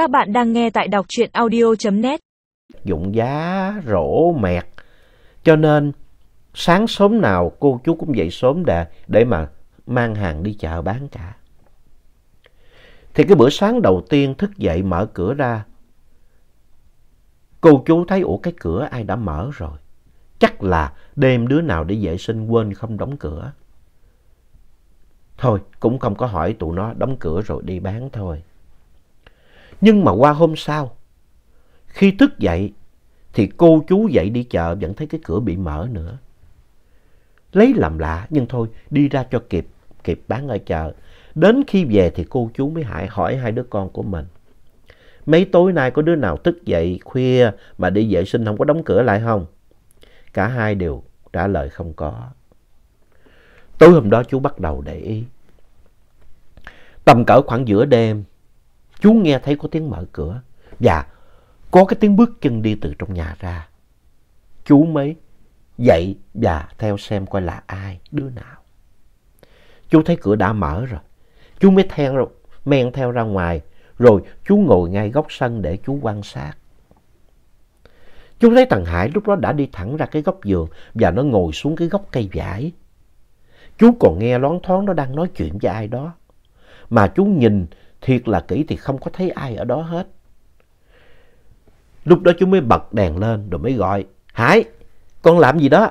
Các bạn đang nghe tại đọc truyện audio.net. Dụng giá rổ mẹt. Cho nên sáng sớm nào cô chú cũng dậy sớm để, để mà mang hàng đi chợ bán cả. Thì cái bữa sáng đầu tiên thức dậy mở cửa ra. Cô chú thấy ủa cái cửa ai đã mở rồi. Chắc là đêm đứa nào để vệ sinh quên không đóng cửa. Thôi cũng không có hỏi tụi nó đóng cửa rồi đi bán thôi. Nhưng mà qua hôm sau, khi thức dậy thì cô chú dậy đi chợ vẫn thấy cái cửa bị mở nữa. Lấy làm lạ nhưng thôi đi ra cho kịp, kịp bán ở chợ. Đến khi về thì cô chú mới hỏi, hỏi hai đứa con của mình. Mấy tối nay có đứa nào thức dậy khuya mà đi vệ sinh không có đóng cửa lại không? Cả hai đều trả lời không có. Tối hôm đó chú bắt đầu để ý. Tầm cỡ khoảng giữa đêm, chú nghe thấy có tiếng mở cửa và có cái tiếng bước chân đi từ trong nhà ra. Chú mới dậy và theo xem coi là ai, đứa nào. Chú thấy cửa đã mở rồi. Chú mới theo, men theo ra ngoài, rồi chú ngồi ngay góc sân để chú quan sát. Chú thấy thằng Hải lúc đó đã đi thẳng ra cái góc giường và nó ngồi xuống cái gốc cây vải. Chú còn nghe loáng thoáng nó đang nói chuyện với ai đó. Mà chú nhìn thiệt là kỹ thì không có thấy ai ở đó hết. Lúc đó chú mới bật đèn lên rồi mới gọi. Hải, con làm gì đó?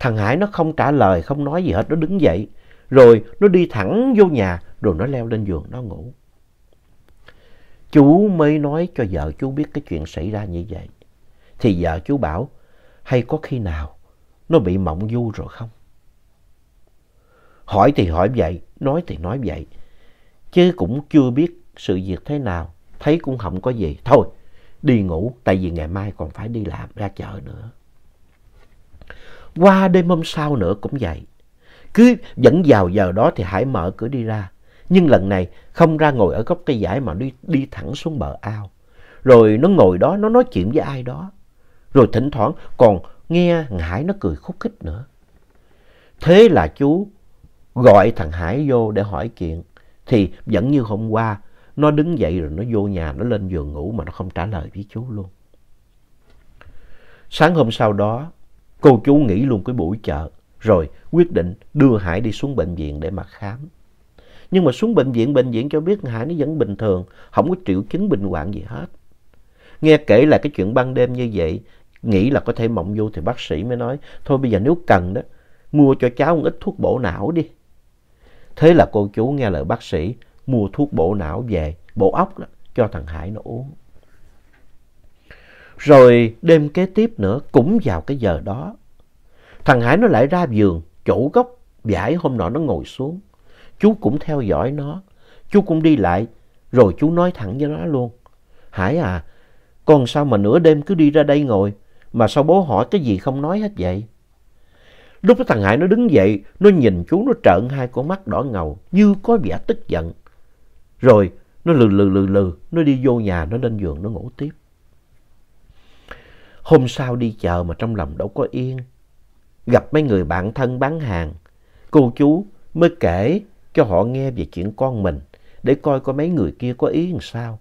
Thằng Hải nó không trả lời, không nói gì hết, nó đứng dậy. Rồi nó đi thẳng vô nhà, rồi nó leo lên giường, nó ngủ. Chú mới nói cho vợ chú biết cái chuyện xảy ra như vậy. Thì vợ chú bảo, hay có khi nào nó bị mộng du rồi không? Hỏi thì hỏi vậy, nói thì nói vậy. Chứ cũng chưa biết sự việc thế nào, thấy cũng không có gì. Thôi, đi ngủ, tại vì ngày mai còn phải đi làm ra chợ nữa. Qua đêm hôm sau nữa cũng vậy. Cứ dẫn vào giờ đó thì Hải mở cửa đi ra. Nhưng lần này không ra ngồi ở góc cây giải mà đi, đi thẳng xuống bờ ao. Rồi nó ngồi đó, nó nói chuyện với ai đó. Rồi thỉnh thoảng còn nghe Hải nó cười khúc khích nữa. Thế là chú gọi thằng Hải vô để hỏi chuyện. Thì vẫn như hôm qua, nó đứng dậy rồi nó vô nhà, nó lên giường ngủ mà nó không trả lời với chú luôn. Sáng hôm sau đó, cô chú nghỉ luôn cái buổi chợ, rồi quyết định đưa Hải đi xuống bệnh viện để mà khám. Nhưng mà xuống bệnh viện, bệnh viện cho biết Hải nó vẫn bình thường, không có triệu chứng bệnh hoạn gì hết. Nghe kể là cái chuyện ban đêm như vậy, nghĩ là có thể mộng vô thì bác sĩ mới nói, thôi bây giờ nếu cần đó, mua cho cháu một ít thuốc bổ não đi. Thế là cô chú nghe lời bác sĩ, mua thuốc bổ não về, bổ óc đó, cho thằng Hải nó uống. Rồi đêm kế tiếp nữa, cũng vào cái giờ đó, thằng Hải nó lại ra giường, chỗ gốc vải hôm nọ nó ngồi xuống. Chú cũng theo dõi nó, chú cũng đi lại, rồi chú nói thẳng với nó luôn. Hải à, con sao mà nửa đêm cứ đi ra đây ngồi, mà sao bố hỏi cái gì không nói hết vậy? Lúc đó thằng Hải nó đứng dậy, nó nhìn chú nó trợn hai con mắt đỏ ngầu, như có vẻ tức giận. Rồi nó lừ lừ lừ lừ, nó đi vô nhà, nó lên giường, nó ngủ tiếp. Hôm sau đi chợ mà trong lòng đâu có yên. Gặp mấy người bạn thân bán hàng, cô chú mới kể cho họ nghe về chuyện con mình, để coi coi mấy người kia có ý làm sao.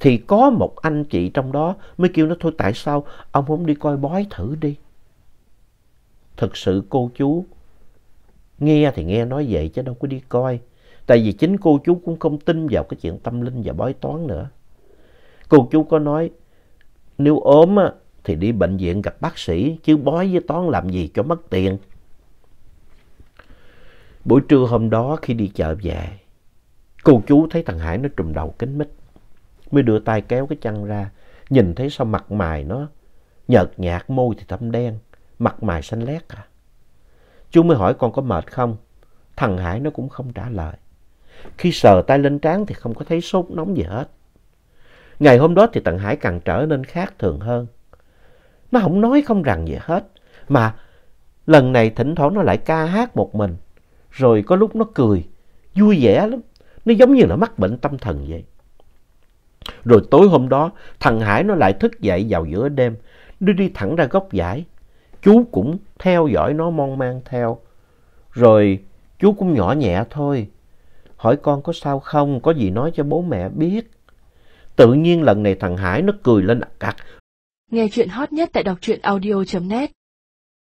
Thì có một anh chị trong đó mới kêu nó thôi tại sao ông không đi coi bói thử đi. Thực sự cô chú nghe thì nghe nói vậy chứ đâu có đi coi. Tại vì chính cô chú cũng không tin vào cái chuyện tâm linh và bói toán nữa. Cô chú có nói nếu ốm á, thì đi bệnh viện gặp bác sĩ chứ bói với toán làm gì cho mất tiền. Buổi trưa hôm đó khi đi chợ về, cô chú thấy thằng Hải nó trùm đầu kính mít. Mới đưa tay kéo cái chăn ra, nhìn thấy sao mặt mày nó nhợt nhạt, môi thì thâm đen, mặt mày xanh lét à. Chú mới hỏi con có mệt không? Thằng Hải nó cũng không trả lời. Khi sờ tay lên trán thì không có thấy sốt nóng gì hết. Ngày hôm đó thì thằng Hải càng trở nên khác thường hơn. Nó không nói không rằng gì hết. Mà lần này thỉnh thoảng nó lại ca hát một mình. Rồi có lúc nó cười, vui vẻ lắm. Nó giống như là mắc bệnh tâm thần vậy. Rồi tối hôm đó, thằng Hải nó lại thức dậy vào giữa đêm. Nó đi thẳng ra góc giải. Chú cũng theo dõi nó mon mang theo. Rồi chú cũng nhỏ nhẹ thôi. Hỏi con có sao không, có gì nói cho bố mẹ biết. Tự nhiên lần này thằng Hải nó cười lên cặc. Nghe chuyện hot nhất tại đọc truyện audio.net